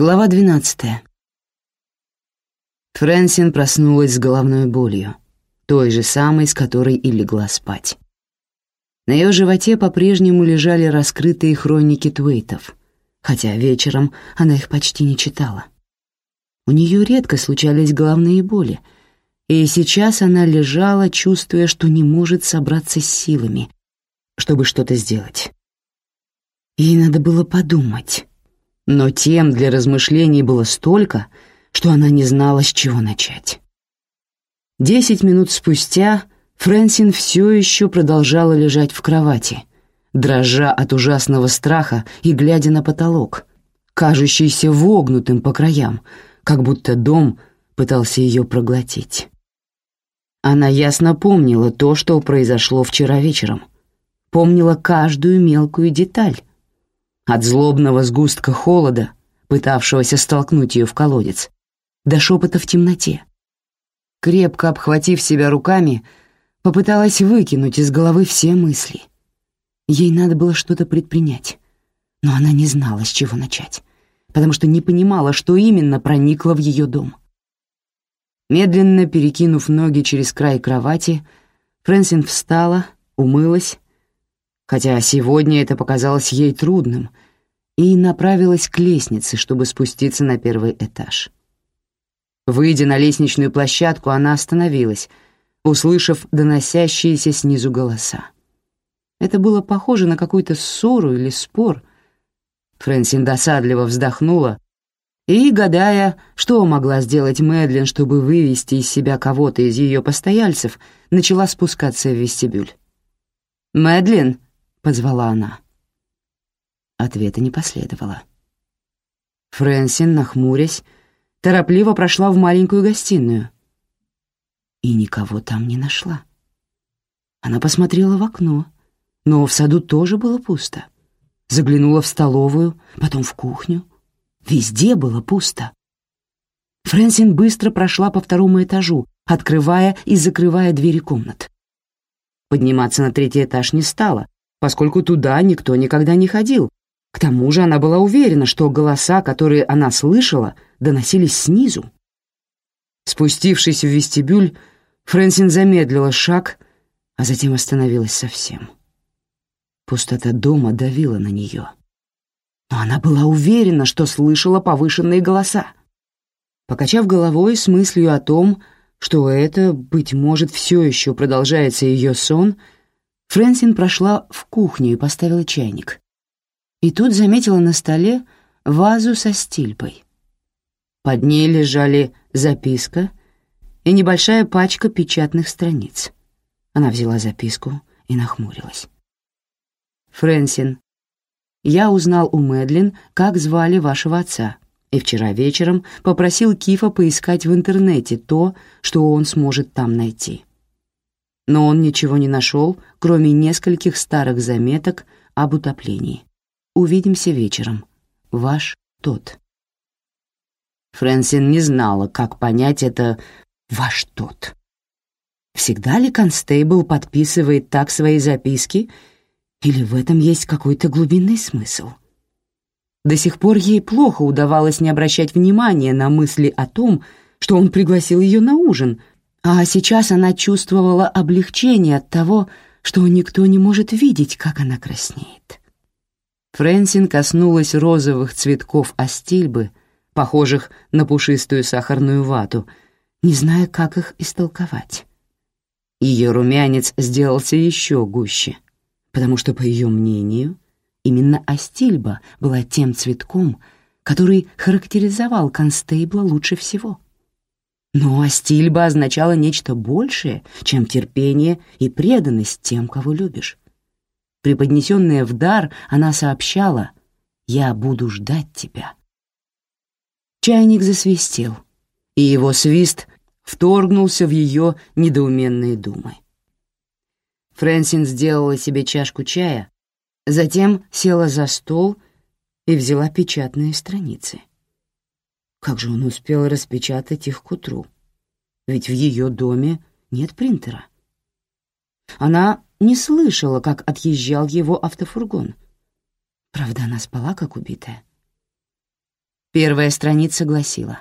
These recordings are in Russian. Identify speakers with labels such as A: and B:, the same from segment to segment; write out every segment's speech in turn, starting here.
A: Глава 12. Фрэнсин проснулась с головной болью, той же самой, с которой и легла спать. На ее животе по-прежнему лежали раскрытые хроники Твейтов, хотя вечером она их почти не читала. У нее редко случались головные боли, и сейчас она лежала, чувствуя, что не может собраться с силами, чтобы что-то сделать. Ей надо было подумать но тем для размышлений было столько, что она не знала, с чего начать. Десять минут спустя Фрэнсин все еще продолжала лежать в кровати, дрожа от ужасного страха и глядя на потолок, кажущийся вогнутым по краям, как будто дом пытался ее проглотить. Она ясно помнила то, что произошло вчера вечером, помнила каждую мелкую деталь, от злобного сгустка холода, пытавшегося столкнуть ее в колодец, до шепота в темноте. Крепко обхватив себя руками, попыталась выкинуть из головы все мысли. Ей надо было что-то предпринять, но она не знала, с чего начать, потому что не понимала, что именно проникло в ее дом. Медленно перекинув ноги через край кровати, Фрэнсин встала, умылась хотя сегодня это показалось ей трудным, и направилась к лестнице, чтобы спуститься на первый этаж. Выйдя на лестничную площадку, она остановилась, услышав доносящиеся снизу голоса. Это было похоже на какую-то ссору или спор. Фрэнсин досадливо вздохнула и, гадая, что могла сделать Мэдлин, чтобы вывести из себя кого-то из ее постояльцев, начала спускаться в вестибюль. «Мэдлин!» — позвала она. Ответа не последовало. Фрэнсин, нахмурясь, торопливо прошла в маленькую гостиную и никого там не нашла. Она посмотрела в окно, но в саду тоже было пусто. Заглянула в столовую, потом в кухню. Везде было пусто. Фрэнсин быстро прошла по второму этажу, открывая и закрывая двери комнат. Подниматься на третий этаж не стала, поскольку туда никто никогда не ходил. К тому же она была уверена, что голоса, которые она слышала, доносились снизу. Спустившись в вестибюль, Фрэнсин замедлила шаг, а затем остановилась совсем. Пустота дома давила на нее. Но она была уверена, что слышала повышенные голоса. Покачав головой с мыслью о том, что это, быть может, все еще продолжается ее сон, — Фрэнсин прошла в кухню и поставила чайник. И тут заметила на столе вазу со стильпой. Под ней лежали записка и небольшая пачка печатных страниц. Она взяла записку и нахмурилась. «Фрэнсин, я узнал у Мэдлин, как звали вашего отца, и вчера вечером попросил Кифа поискать в интернете то, что он сможет там найти но он ничего не нашел, кроме нескольких старых заметок об утоплении. Увидимся вечером. Ваш тот. Фрэнсин не знала, как понять это «ваш тот». Всегда ли констейбл подписывает так свои записки, или в этом есть какой-то глубинный смысл? До сих пор ей плохо удавалось не обращать внимания на мысли о том, что он пригласил ее на ужин, а сейчас она чувствовала облегчение от того, что никто не может видеть, как она краснеет. Фрэнсин коснулась розовых цветков астильбы, похожих на пушистую сахарную вату, не зная, как их истолковать. Ее румянец сделался еще гуще, потому что, по ее мнению, именно астильба была тем цветком, который характеризовал констейбла лучше всего — но Астильба означала нечто большее, чем терпение и преданность тем, кого любишь. Преподнесенная в дар, она сообщала «Я буду ждать тебя». Чайник засвистел, и его свист вторгнулся в ее недоуменные думы. Фрэнсин сделала себе чашку чая, затем села за стол и взяла печатные страницы. Как же он успел распечатать их к утру? Ведь в ее доме нет принтера. Она не слышала, как отъезжал его автофургон. Правда, она спала, как убитая. Первая страница гласила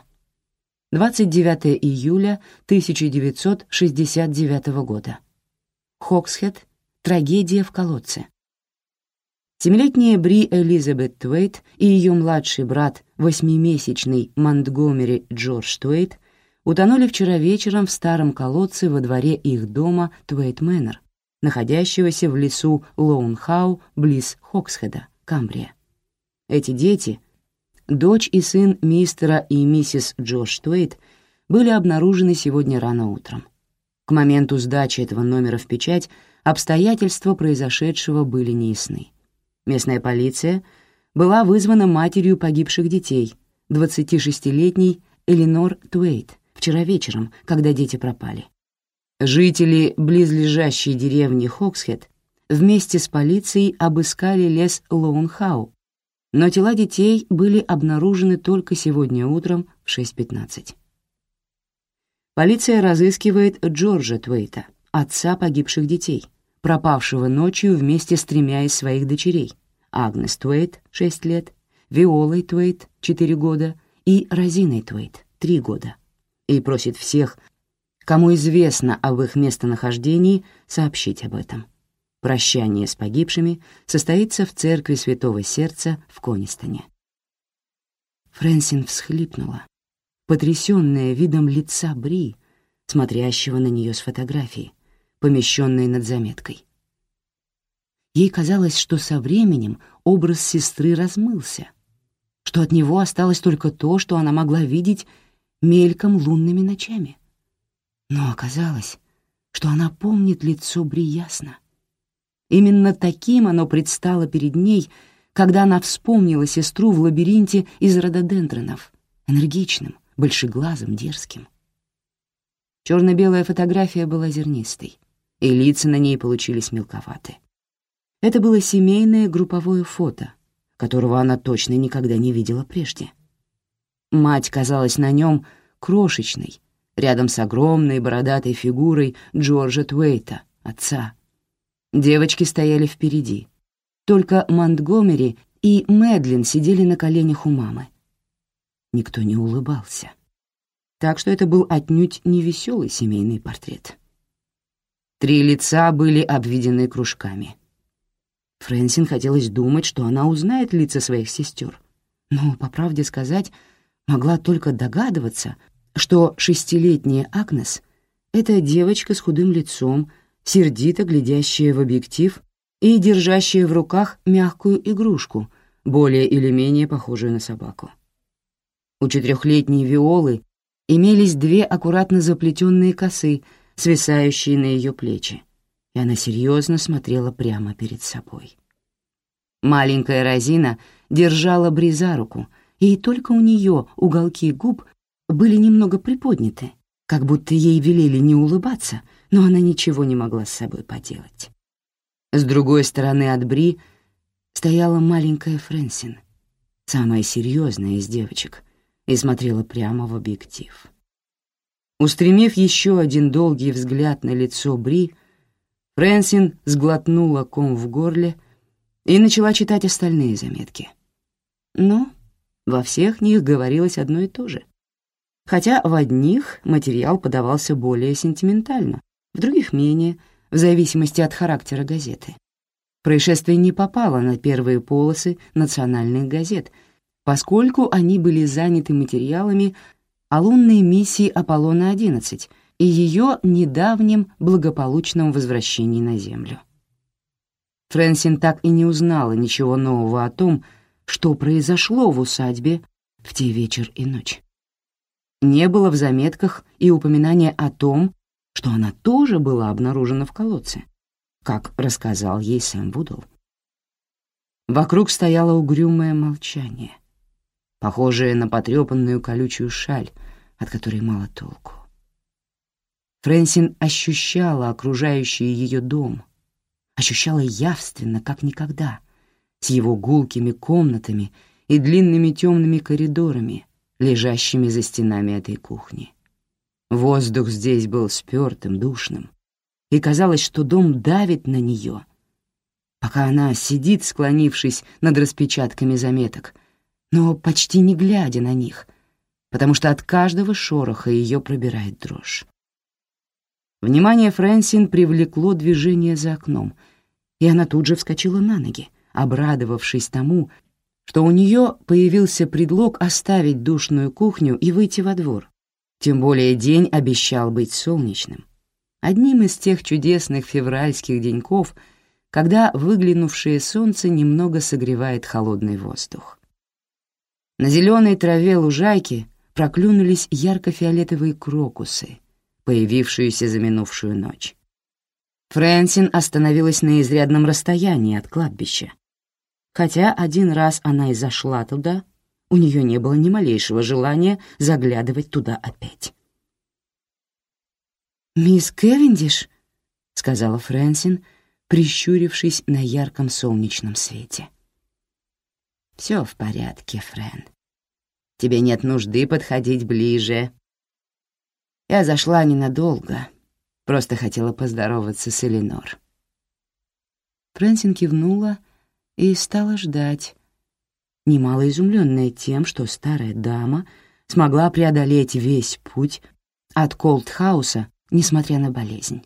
A: 29 июля 1969 года. Хоксхед. Трагедия в колодце. Семилетняя Бри Элизабет Твейт и ее младший брат, восьмимесячный Монтгомери Джордж Твейт, утонули вчера вечером в старом колодце во дворе их дома Твейт Мэннер, находящегося в лесу Лоунхау близ Хоксхеда, Камбрия. Эти дети, дочь и сын мистера и миссис Джордж Твейт, были обнаружены сегодня рано утром. К моменту сдачи этого номера в печать обстоятельства произошедшего были неясны. Местная полиция была вызвана матерью погибших детей, 26-летней Эленор Твейт, вчера вечером, когда дети пропали. Жители близлежащей деревни Хоксхед вместе с полицией обыскали лес Лоунхау, но тела детей были обнаружены только сегодня утром в 6.15. Полиция разыскивает Джорджа Твейта, отца погибших детей, пропавшего ночью вместе с тремя из своих дочерей — Агнес Твейт, 6 лет, Виолой Твейт, 4 года, и Розиной Твейт, 3 года, и просит всех, кому известно об их местонахождении, сообщить об этом. Прощание с погибшими состоится в церкви Святого Сердца в Конистоне. Фрэнсин всхлипнула, потрясённая видом лица Бри, смотрящего на неё с фотографии, помещенной над заметкой. Ей казалось, что со временем образ сестры размылся, что от него осталось только то, что она могла видеть мельком лунными ночами. Но оказалось, что она помнит лицо Бри ясно. Именно таким оно предстало перед ней, когда она вспомнила сестру в лабиринте из рододендронов, энергичным, большеглазым, дерзким. Черно-белая фотография была зернистой, и лица на ней получились мелковаты. Это было семейное групповое фото, которого она точно никогда не видела прежде. Мать казалась на нем крошечной, рядом с огромной бородатой фигурой Джорджа Твейта, отца. Девочки стояли впереди. Только Монтгомери и Мэдлин сидели на коленях у мамы. Никто не улыбался. Так что это был отнюдь невеселый семейный портрет. Три лица были обведены кружками. Фрэнсин хотелось думать, что она узнает лица своих сестер, но, по правде сказать, могла только догадываться, что шестилетняя Агнес — это девочка с худым лицом, сердито глядящая в объектив и держащая в руках мягкую игрушку, более или менее похожую на собаку. У четырехлетней Виолы имелись две аккуратно заплетенные косы, свисающие на ее плечи, и она серьезно смотрела прямо перед собой. Маленькая Розина держала Бри за руку, и только у нее уголки губ были немного приподняты, как будто ей велели не улыбаться, но она ничего не могла с собой поделать. С другой стороны от Бри стояла маленькая Фрэнсин, самая серьезная из девочек, и смотрела прямо в объектив. Устремив еще один долгий взгляд на лицо Бри, Фрэнсин сглотнула ком в горле и начала читать остальные заметки. Но во всех них говорилось одно и то же. Хотя в одних материал подавался более сентиментально, в других — менее, в зависимости от характера газеты. Происшествие не попало на первые полосы национальных газет, поскольку они были заняты материалами о лунной миссии Аполлона-11 и ее недавнем благополучном возвращении на Землю. Фрэнсин так и не узнала ничего нового о том, что произошло в усадьбе в те вечер и ночь. Не было в заметках и упоминания о том, что она тоже была обнаружена в колодце, как рассказал ей Сэм Вудл. Вокруг стояло угрюмое молчание, похожее на потрепанную колючую шаль, от которой мало толку. Фрэнсин ощущала окружающий ее дом, ощущала явственно, как никогда, с его гулкими комнатами и длинными темными коридорами, лежащими за стенами этой кухни. Воздух здесь был спёртым, душным, и казалось, что дом давит на нее, пока она сидит, склонившись над распечатками заметок, но почти не глядя на них, потому что от каждого шороха ее пробирает дрожь. Внимание Фрэнсин привлекло движение за окном, и она тут же вскочила на ноги, обрадовавшись тому, что у нее появился предлог оставить душную кухню и выйти во двор. Тем более день обещал быть солнечным. Одним из тех чудесных февральских деньков, когда выглянувшее солнце немного согревает холодный воздух. На зеленой траве лужайки проклюнулись ярко-фиолетовые крокусы, появившиеся за минувшую ночь. Фрэнсин остановилась на изрядном расстоянии от кладбища. Хотя один раз она и зашла туда, у нее не было ни малейшего желания заглядывать туда опять. «Мисс Кевиндиш», — сказала Фрэнсин, прищурившись на ярком солнечном свете. «Все в порядке, Фрэн. Тебе нет нужды подходить ближе. Я зашла ненадолго, просто хотела поздороваться с Эленор». Фрэнсин кивнула и стала ждать, немало изумленная тем, что старая дама смогла преодолеть весь путь от Колдхауса несмотря на болезнь.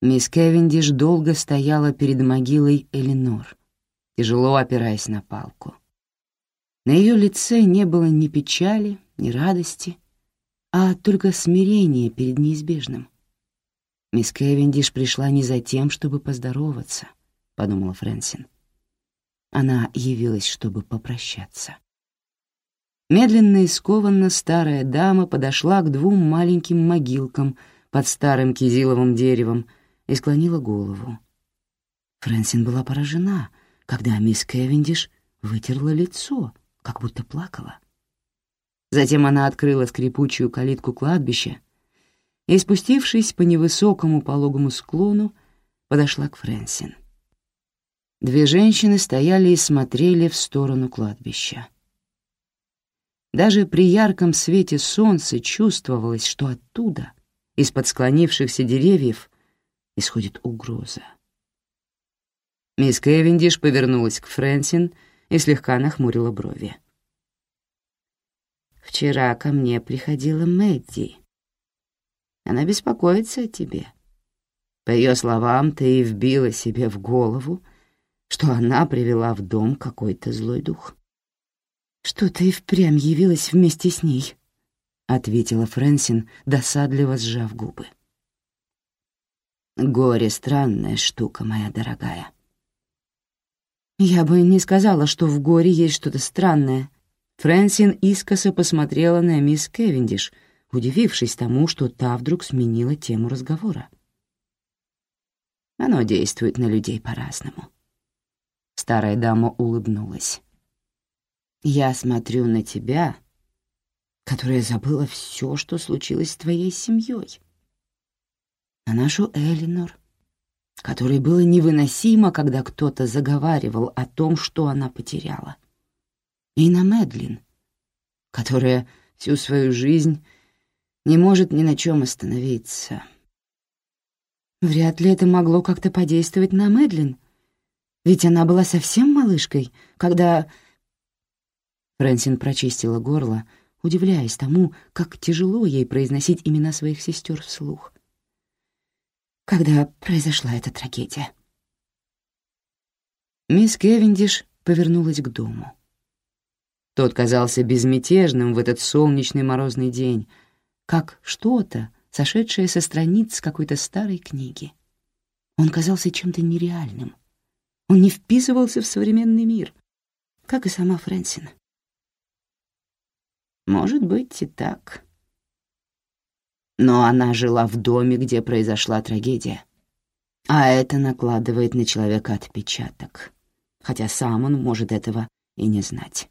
A: Мисс Кевиндиш долго стояла перед могилой Эленор, тяжело опираясь на палку. На ее лице не было ни печали, ни радости, а только смирение перед неизбежным. «Мисс Кевиндиш пришла не за тем, чтобы поздороваться», — подумала Фрэнсин. Она явилась, чтобы попрощаться. Медленно и скованно старая дама подошла к двум маленьким могилкам под старым кизиловым деревом и склонила голову. Фрэнсин была поражена, когда мисс Кевиндиш вытерла лицо, как будто плакала. Затем она открыла скрипучую калитку кладбища и, спустившись по невысокому пологому склону, подошла к Фрэнсин. Две женщины стояли и смотрели в сторону кладбища. Даже при ярком свете солнца чувствовалось, что оттуда, из-под склонившихся деревьев, исходит угроза. Мисс Кевиндиш повернулась к Фрэнсин и слегка нахмурила брови. «Вчера ко мне приходила Мэдди. Она беспокоится о тебе. По ее словам, ты и вбила себе в голову, что она привела в дом какой-то злой дух». «Что-то и впрямь явилось вместе с ней», — ответила Фрэнсин, досадливо сжав губы. «Горе — странная штука, моя дорогая». «Я бы не сказала, что в горе есть что-то странное». Фрэнсин искоса посмотрела на мисс Кевиндиш, удивившись тому, что та вдруг сменила тему разговора. Оно действует на людей по-разному. Старая дама улыбнулась. Я смотрю на тебя, которая забыла все, что случилось с твоей семьей. На нашу Элинор, которой было невыносимо, когда кто-то заговаривал о том, что она потеряла. И на Мэдлин, которая всю свою жизнь не может ни на чем остановиться. Вряд ли это могло как-то подействовать на Мэдлин, ведь она была совсем малышкой, когда Фрэнсин прочистила горло, удивляясь тому, как тяжело ей произносить имена своих сестер вслух. Когда произошла эта трагедия? Мисс Кевиндиш повернулась к дому. Тот казался безмятежным в этот солнечный морозный день, как что-то, сошедшее со страниц какой-то старой книги. Он казался чем-то нереальным. Он не вписывался в современный мир, как и сама Фрэнсин. Может быть и так. Но она жила в доме, где произошла трагедия. А это накладывает на человека отпечаток, хотя сам он может этого и не знать.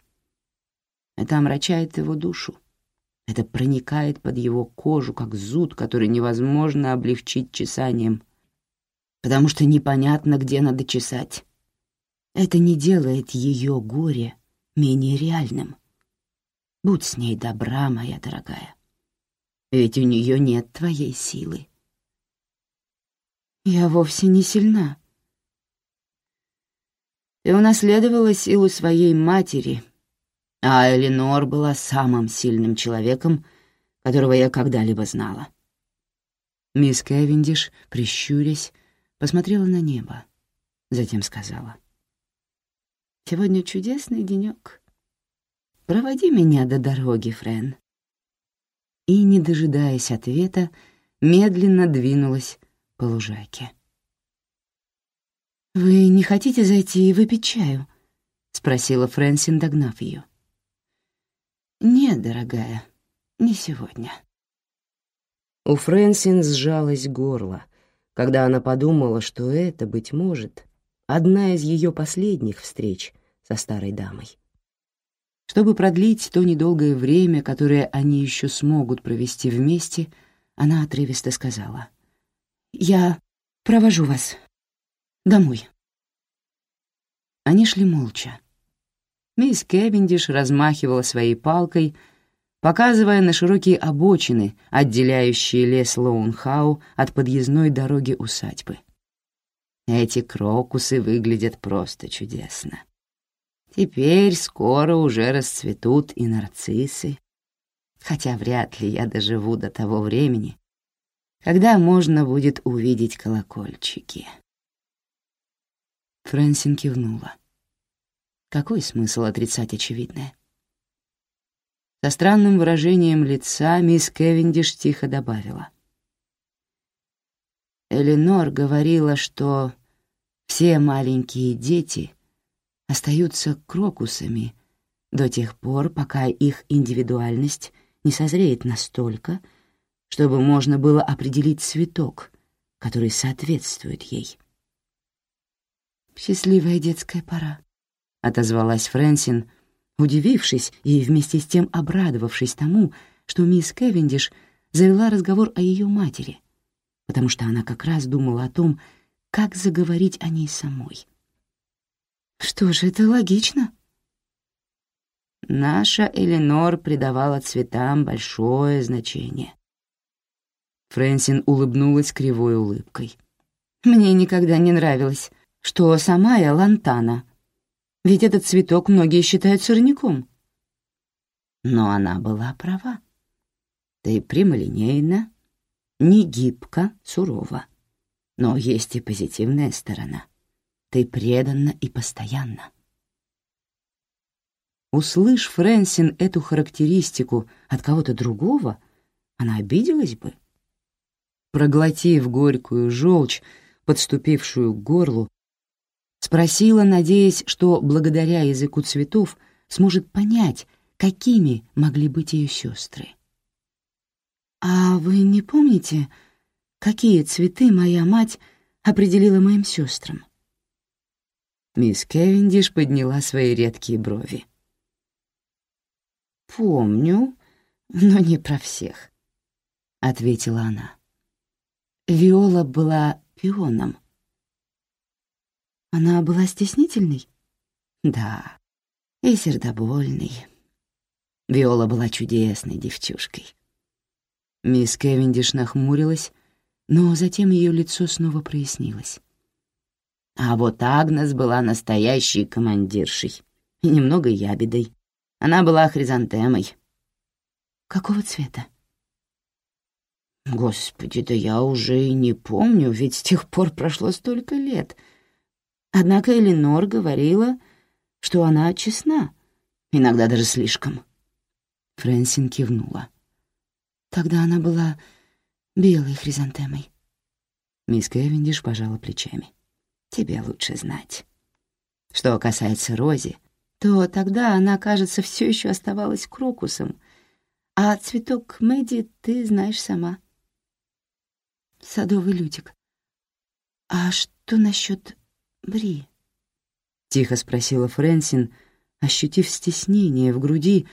A: Это омрачает его душу. Это проникает под его кожу, как зуд, который невозможно облегчить чесанием, потому что непонятно, где надо чесать. Это не делает ее горе менее реальным. Будь с ней добра, моя дорогая. Ведь у нее нет твоей силы. Я вовсе не сильна. Ты унаследовала силу своей матери А Эленор была самым сильным человеком, которого я когда-либо знала. Мисс Кевиндиш, прищурясь, посмотрела на небо, затем сказала. «Сегодня чудесный денёк. Проводи меня до дороги, Френ». И, не дожидаясь ответа, медленно двинулась по лужайке. «Вы не хотите зайти и выпить чаю?» — спросила Фрэнсин, догнав ее. «Нет, дорогая, не сегодня». У Фрэнсин сжалось горло, когда она подумала, что это, быть может, одна из ее последних встреч со старой дамой. Чтобы продлить то недолгое время, которое они еще смогут провести вместе, она отрывисто сказала. «Я провожу вас домой». Они шли молча. Мисс Кевиндиш размахивала своей палкой, показывая на широкие обочины, отделяющие лес Лоунхау от подъездной дороги усадьбы. Эти крокусы выглядят просто чудесно. Теперь скоро уже расцветут и нарциссы, хотя вряд ли я доживу до того времени, когда можно будет увидеть колокольчики. Фрэнсин кивнула. Какой смысл отрицать очевидное? Со странным выражением лица мисс Кевиндиш тихо добавила. Эленор говорила, что все маленькие дети остаются крокусами до тех пор, пока их индивидуальность не созреет настолько, чтобы можно было определить цветок, который соответствует ей. «Счастливая детская пора», — отозвалась Фрэнсин, удивившись и вместе с тем обрадовавшись тому, что мисс Кевиндиш завела разговор о ее матери, потому что она как раз думала о том, как заговорить о ней самой. «Что же, это логично», Наша Эленор придавала цветам большое значение. Фрэнсин улыбнулась кривой улыбкой. «Мне никогда не нравилось, что сама я лантана, ведь этот цветок многие считают сорняком». Но она была права. Ты прямолинейна, не гибко, сурова. Но есть и позитивная сторона. Ты преданна и постоянна. Услышь Фрэнсин эту характеристику от кого-то другого, она обиделась бы. Проглотив горькую желчь, подступившую к горлу, спросила, надеясь, что благодаря языку цветов сможет понять, какими могли быть ее сестры. «А вы не помните, какие цветы моя мать определила моим сестрам?» Мисс Кевиндиш подняла свои редкие брови. «Помню, но не про всех», — ответила она. Виола была пионом. Она была стеснительной? Да, и сердобольной. Виола была чудесной девчушкой. Мисс Кевиндиш нахмурилась, но затем ее лицо снова прояснилось. А вот Агнес была настоящей командиршей и немного ябедой. Она была хризантемой. Какого цвета? Господи, да я уже и не помню, ведь с тех пор прошло столько лет. Однако Эленор говорила, что она честна, иногда даже слишком. Фрэнсин кивнула. Тогда она была белой хризантемой. Мисс Кевиндиш пожала плечами. «Тебе лучше знать. Что касается Рози, то тогда она, кажется, все еще оставалась крокусом, а цветок Мэдди ты знаешь сама. Садовый лютик. А что насчет Бри? Тихо спросила Фрэнсин, ощутив стеснение в груди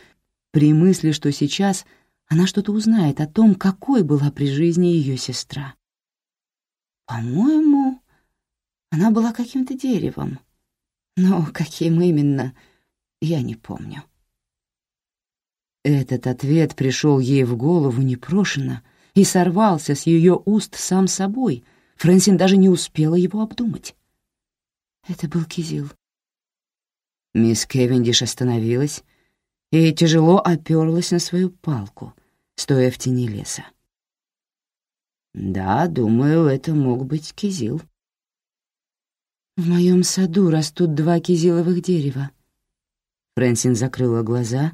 A: при мысли, что сейчас она что-то узнает о том, какой была при жизни ее сестра. По-моему, она была каким-то деревом. Но каким именно — я не помню. Этот ответ пришел ей в голову непрошено и сорвался с ее уст сам собой. Фрэнсин даже не успела его обдумать. Это был Кизил. Мисс Кевиндиш остановилась и тяжело оперлась на свою палку, стоя в тени леса. «Да, думаю, это мог быть кизил». «В моем саду растут два кизиловых дерева». Фрэнсин закрыла глаза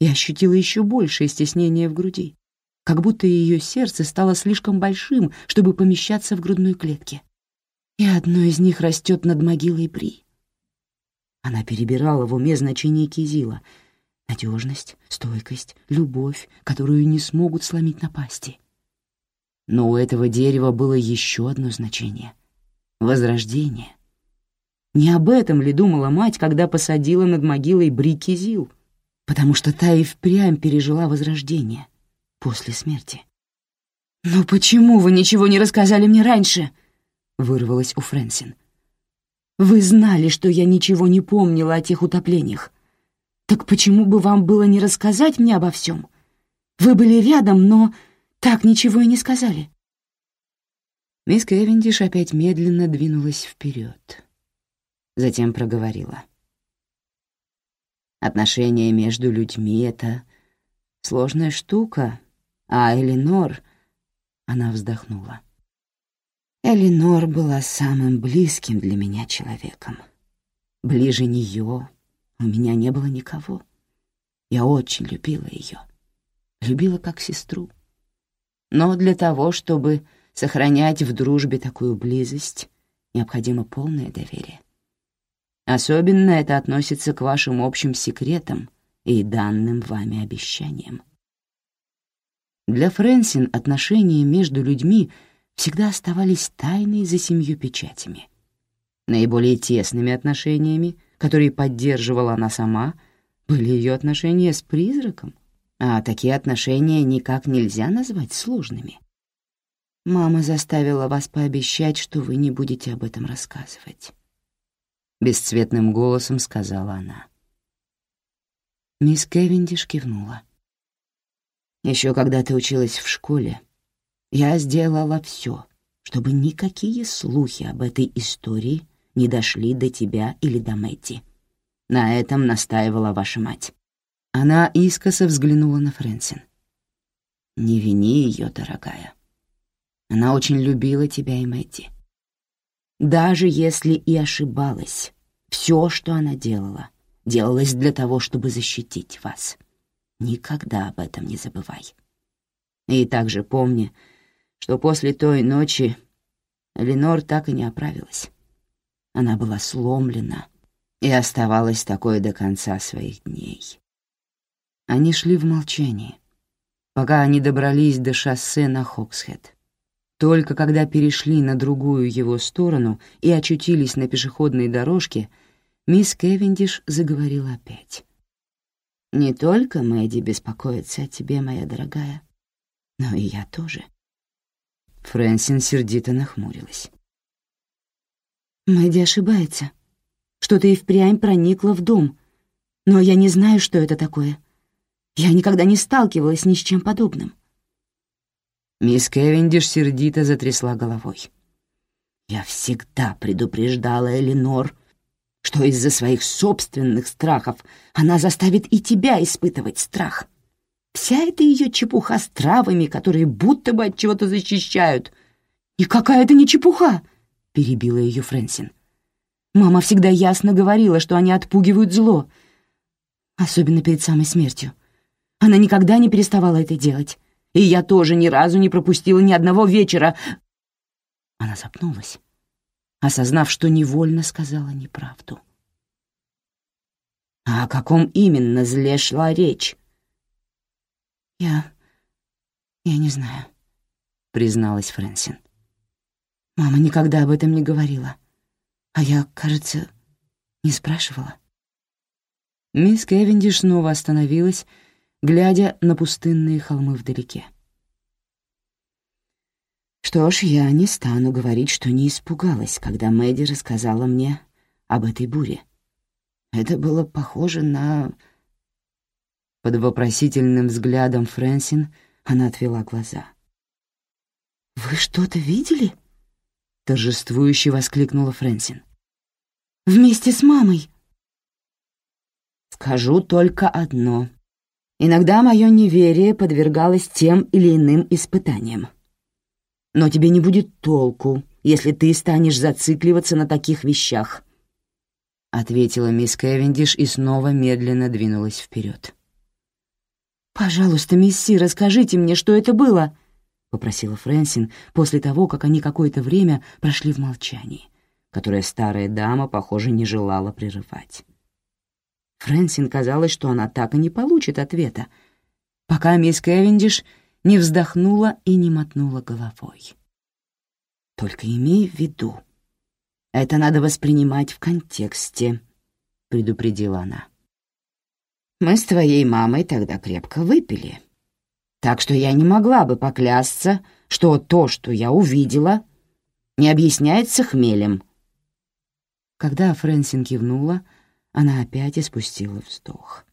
A: и ощутила еще большее стеснение в груди, как будто ее сердце стало слишком большим, чтобы помещаться в грудной клетке. И одно из них растет над могилой Бри. Она перебирала в уме значение кизила — надежность, стойкость, любовь, которую не смогут сломить напасти. Но у этого дерева было еще одно значение — возрождение. Не об этом ли думала мать, когда посадила над могилой Бри Кизил? Потому что та и впрямь пережила возрождение после смерти. «Но почему вы ничего не рассказали мне раньше?» — вырвалась у Фрэнсин. Вы знали, что я ничего не помнила о тех утоплениях. Так почему бы вам было не рассказать мне обо всем? Вы были рядом, но так ничего и не сказали. Мисс Кевиндиш опять медленно двинулась вперед. Затем проговорила. Отношения между людьми — это сложная штука, а Эленор... Она вздохнула. Элинор была самым близким для меня человеком. Ближе нее у меня не было никого. Я очень любила ее. Любила как сестру. Но для того, чтобы сохранять в дружбе такую близость, необходимо полное доверие. Особенно это относится к вашим общим секретам и данным вами обещаниям. Для Фрэнсин отношения между людьми — всегда оставались тайной за семью печатями. Наиболее тесными отношениями, которые поддерживала она сама, были ее отношения с призраком, а такие отношения никак нельзя назвать сложными. «Мама заставила вас пообещать, что вы не будете об этом рассказывать», — бесцветным голосом сказала она. Мисс Кевиндиш кивнула. Еще когда ты училась в школе, я сделала все, чтобы никакие слухи об этой истории не дошли до тебя или до Мэтти. На этом настаивала ваша мать. Она искоса взглянула на Фрэнсин. «Не вини ее, дорогая. Она очень любила тебя и Мэтти. Даже если и ошибалась, все, что она делала, делалось для того, чтобы защитить вас. Никогда об этом не забывай. И также помни, что после той ночи Ленор так и не оправилась. Она была сломлена и оставалась такой до конца своих дней. Они шли в молчании, пока они добрались до шоссе на Хоксхед. Только когда перешли на другую его сторону и очутились на пешеходной дорожке, мисс Кевиндиш заговорила опять. «Не только Мэдди беспокоится о тебе, моя дорогая, но и я тоже». Фрэнсин сердито нахмурилась. «Мэдди ошибается. Что-то и впрямь проникло в дом. Но я не знаю, что это такое. Я никогда не сталкивалась ни с чем подобным». Мисс Кевиндиш сердито затрясла головой. «Я всегда предупреждала Эленор, что из-за своих собственных страхов она заставит и тебя испытывать страх». Вся эта ее чепуха с травами, которые будто бы от чего-то защищают. И какая это не чепуха, перебила ее Фрэнсин. Мама всегда ясно говорила, что они отпугивают зло, особенно перед самой смертью. Она никогда не переставала это делать. И я тоже ни разу не пропустила ни одного вечера. Она запнулась, осознав, что невольно сказала неправду. А о каком именно зле шла речь? «Я... я не знаю», — призналась Фрэнсин. «Мама никогда об этом не говорила, а я, кажется, не спрашивала». Мисс Кевиндиш снова остановилась, глядя на пустынные холмы вдалеке. Что ж, я не стану говорить, что не испугалась, когда Мэдди рассказала мне об этой буре. Это было похоже на под вопросительным взглядом Фрэнсин она отвела глаза. «Вы что-то видели?» — торжествующе воскликнула Фрэнсин. «Вместе с мамой!» Скажу только одно. Иногда мое неверие подвергалось тем или иным испытаниям. Но тебе не будет толку, если ты станешь зацикливаться на таких вещах», — ответила мисс Кевиндиш и снова медленно двинулась вперед. «Пожалуйста, мисси, расскажите мне, что это было», — попросила Фрэнсин после того, как они какое-то время прошли в молчании, которое старая дама, похоже, не желала прерывать. Фрэнсин казалось, что она так и не получит ответа, пока мисс Кевиндиш не вздохнула и не мотнула головой. «Только имей в виду, это надо воспринимать в контексте», — предупредила она. «Мы с твоей мамой тогда крепко выпили, так что я не могла бы поклясться, что то, что я увидела, не объясняется хмелем». Когда Фрэнсин кивнула, — она опять испустила вздох.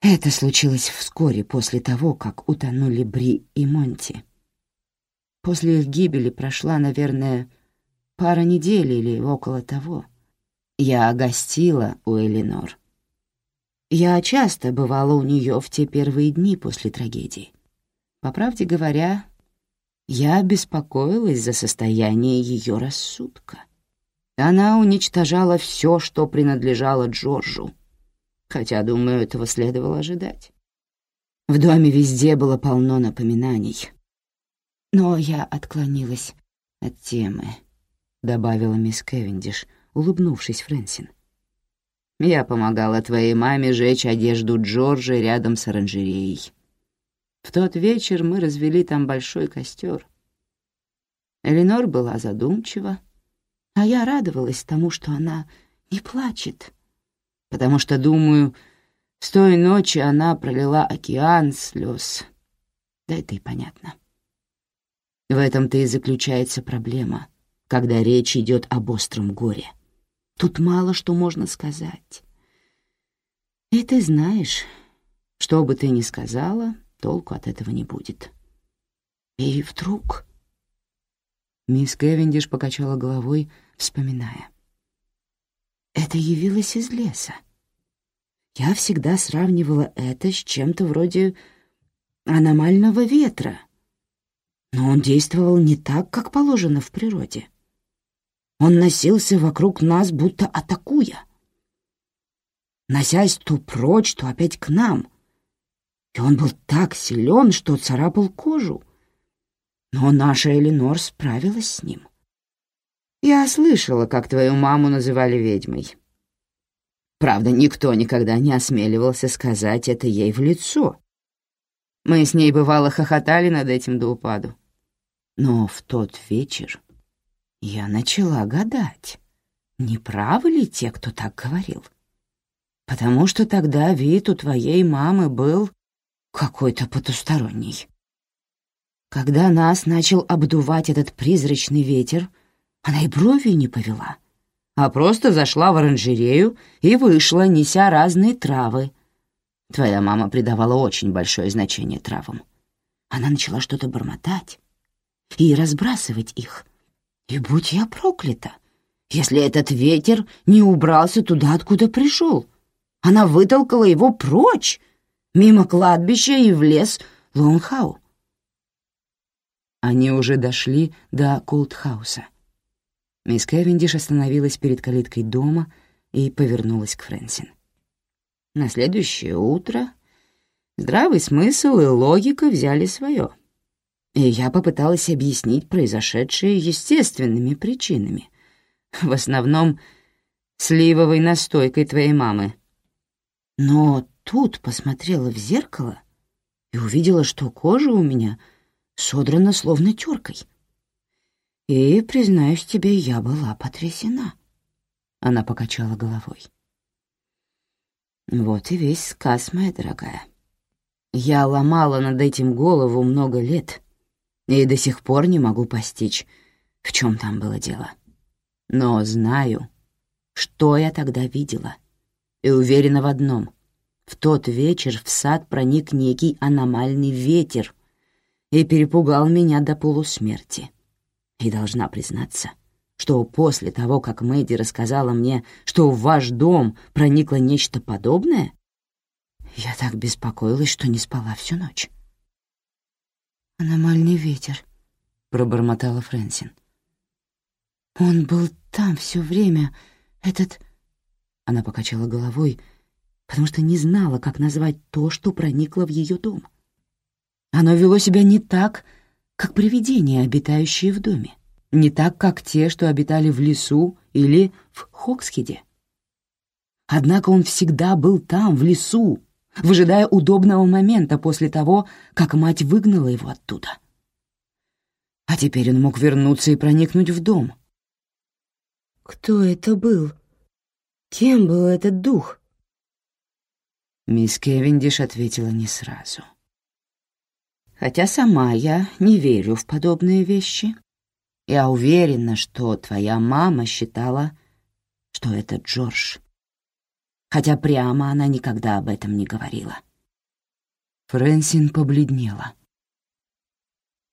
A: Это случилось вскоре после того, как утонули Бри и Монти. После их гибели прошла, наверное, пара недель или около того. Я гостила у Элинор. Я часто бывала у нее в те первые дни после трагедии. По правде говоря, я беспокоилась за состояние ее рассудка. Она уничтожала все, что принадлежало Джорджу, хотя, думаю, этого следовало ожидать. В доме везде было полно напоминаний. Но я отклонилась от темы, — добавила мисс Кевиндиш, улыбнувшись Фрэнсин. Я помогала твоей маме жечь одежду Джорджа рядом с оранжереей. В тот вечер мы развели там большой костер. Эленор была задумчива, а я радовалась тому, что она не плачет, потому что, думаю, с той ночи она пролила океан слез. Да это и понятно. В этом-то и заключается проблема, когда речь идет об остром горе. Тут мало что можно сказать. И ты знаешь, что бы ты ни сказала, толку от этого не будет. И вдруг... Мисс Кевиндиш покачала головой, вспоминая. Это явилось из леса. Я всегда сравнивала это с чем-то вроде аномального ветра. Но он действовал не так, как положено в природе. Он носился вокруг нас, будто атакуя. Носясь то прочь, то опять к нам. И он был так силен, что царапал кожу. Но наша Эленор справилась с ним. Я слышала, как твою маму называли ведьмой. Правда, никто никогда не осмеливался сказать это ей в лицо. Мы с ней, бывало, хохотали над этим до упаду. Но в тот вечер я начала гадать, не правы ли те, кто так говорил. Потому что тогда вид у твоей мамы был какой-то потусторонний. Когда нас начал обдувать этот призрачный ветер, она и бровью не повела, а просто зашла в оранжерею и вышла, неся разные травы. Твоя мама придавала очень большое значение травам. Она начала что-то бормотать и разбрасывать их. И будь я проклята, если этот ветер не убрался туда, откуда пришел. Она вытолкала его прочь, мимо кладбища и в лес Лонгхау. Они уже дошли до Колдхауса. Мисс Кевиндиш остановилась перед калиткой дома и повернулась к Фрэнсин. На следующее утро здравый смысл и логика взяли свое, и я попыталась объяснить произошедшее естественными причинами, в основном сливовой настойкой твоей мамы. Но тут посмотрела в зеркало и увидела, что кожа у меня содрана словно теркой — и, признаюсь тебе, я была потрясена. Она покачала головой. Вот и весь сказ, моя дорогая. Я ломала над этим голову много лет и до сих пор не могу постичь, в чем там было дело. Но знаю, что я тогда видела, и уверена в одном. В тот вечер в сад проник некий аномальный ветер и перепугал меня до полусмерти. И должна признаться, что после того, как Мэдди рассказала мне, что в ваш дом проникло нечто подобное, я так беспокоилась, что не спала всю ночь. «Аномальный ветер», — пробормотала Фрэнсин. «Он был там все время, этот...» Она покачала головой, потому что не знала, как назвать то, что проникло в ее дом. Оно вело себя не так, как привидения, обитающие в доме, не так, как те, что обитали в лесу или в Хокскиде. Однако он всегда был там, в лесу, выжидая удобного момента после того, как мать выгнала его оттуда. А теперь он мог вернуться и проникнуть в дом. Кто это был? Кем был этот дух? Мисс Кевиндиш ответила не сразу. Хотя сама я не верю в подобные вещи. Я уверена, что твоя мама считала, что это Джордж хотя прямо она никогда об этом не говорила. Фрэнсин побледнела.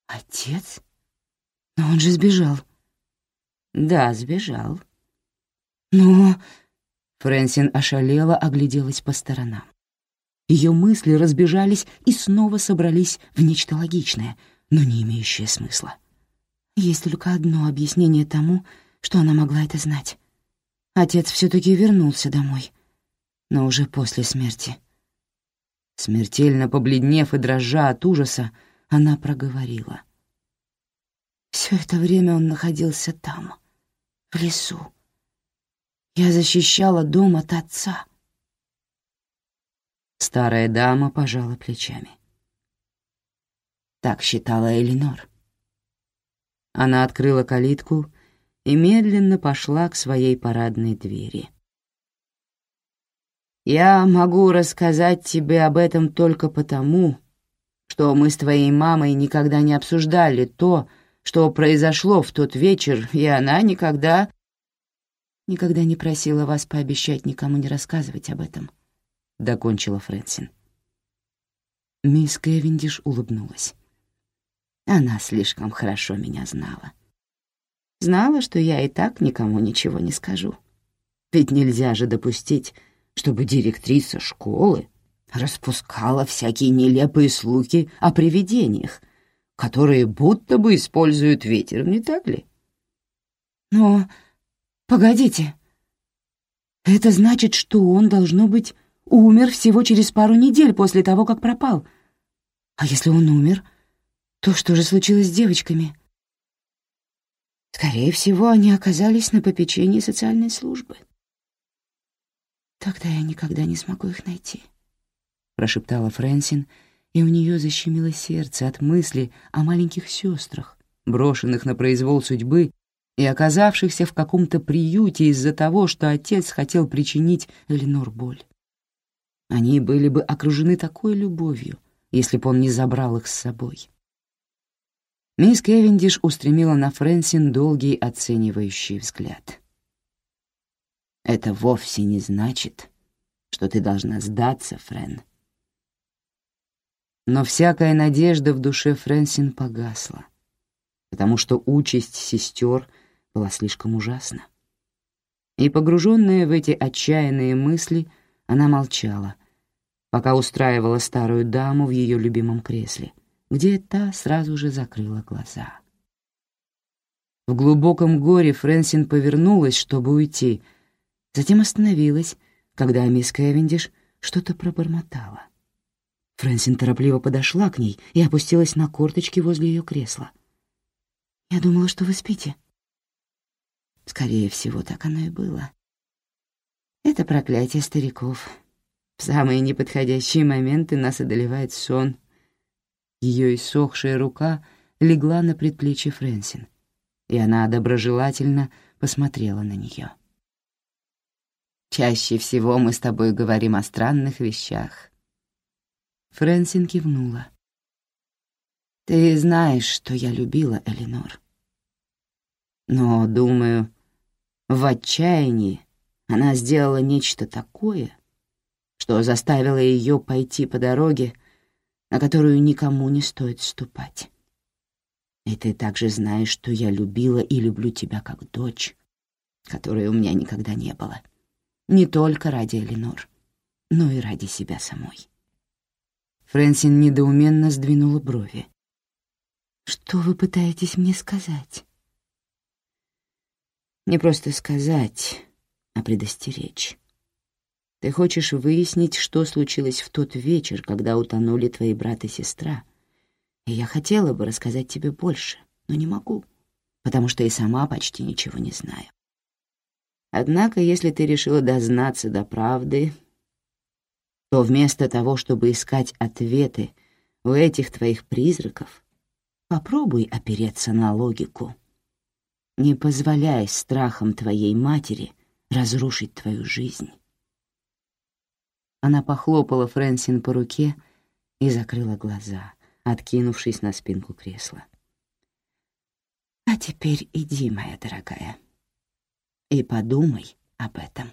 A: «Отец? Но он же сбежал». «Да, сбежал». «Но...» Фрэнсин ошалела, огляделась по сторонам. Ее мысли разбежались и снова собрались в нечто логичное, но не имеющее смысла. Есть только одно объяснение тому, что она могла это знать. Отец все таки вернулся домой — но уже после смерти. Смертельно побледнев и дрожа от ужаса, она проговорила. Все это время он находился там, в лесу. Я защищала дом от отца. Старая дама пожала плечами. Так считала Элинор. Она открыла калитку и медленно пошла к своей парадной двери. Я могу рассказать тебе об этом только потому, что мы с твоей мамой никогда не обсуждали то, что произошло в тот вечер, и она никогда... Никогда не просила вас пообещать никому не рассказывать об этом, — докончила Фрэнсин. Мисс Кевиндиш улыбнулась. Она слишком хорошо меня знала. Знала, что я и так никому ничего не скажу. Ведь нельзя же допустить, чтобы директриса школы распускала всякие нелепые слухи о привидениях, которые будто бы используют ветер, не так ли? Но погодите, это значит, что он, должно быть, умер всего через пару недель после того, как пропал. А если он умер, то что же случилось с девочками? Скорее всего, они оказались на попечении социальной службы. «Тогда я никогда не смогу их найти», — прошептала Фрэнсин, и у нее защемило сердце от мысли о маленьких сестрах, брошенных на произвол судьбы и оказавшихся в каком-то приюте из-за того, что отец хотел причинить Эленор боль. Они были бы окружены такой любовью, если бы он не забрал их с собой. Мисс Кевиндиш устремила на Фрэнсин долгий оценивающий взгляд — это вовсе не значит, что ты должна сдаться, Френ. Но всякая надежда в душе Фрэнсин погасла, потому что участь сестер была слишком ужасна. И погруженная в эти отчаянные мысли, она молчала, пока устраивала старую даму в ее любимом кресле, где та сразу же закрыла глаза. В глубоком горе Фрэнсин повернулась, чтобы уйти — Затем остановилась, когда мисс Кевиндиш что-то пробормотала. Фрэнсин торопливо подошла к ней и опустилась на корточки возле ее кресла. «Я думала, что вы спите». Скорее всего, так оно и было. Это проклятие стариков. В самые неподходящие моменты нас одолевает сон. Ее иссохшая рука легла на предплечье Фрэнсин, и она доброжелательно посмотрела на нее. Чаще всего мы с тобой говорим о странных вещах». Фрэнсин кивнула. «Ты знаешь, что я любила Элинор. Но, думаю, в отчаянии она сделала нечто такое, что заставило ее пойти по дороге, на которую никому не стоит ступать. И ты также знаешь, что я любила и люблю тебя как дочь, которой у меня никогда не было. Не только ради Эленор, но и ради себя самой. Фрэнсин недоуменно сдвинула брови. «Что вы пытаетесь мне сказать?» «Не просто сказать, а предостеречь. Ты хочешь выяснить, что случилось в тот вечер, когда утонули твои брат и сестра. И я хотела бы рассказать тебе больше, но не могу, потому что и сама почти ничего не знаю. Однако, если ты решила дознаться до правды, то вместо того, чтобы искать ответы у этих твоих призраков, попробуй опереться на логику. Не позволяй страхам твоей матери разрушить твою жизнь. Она похлопала Фрэнсин по руке и закрыла глаза, откинувшись на спинку кресла. «А теперь иди, моя дорогая, и подумай об этом».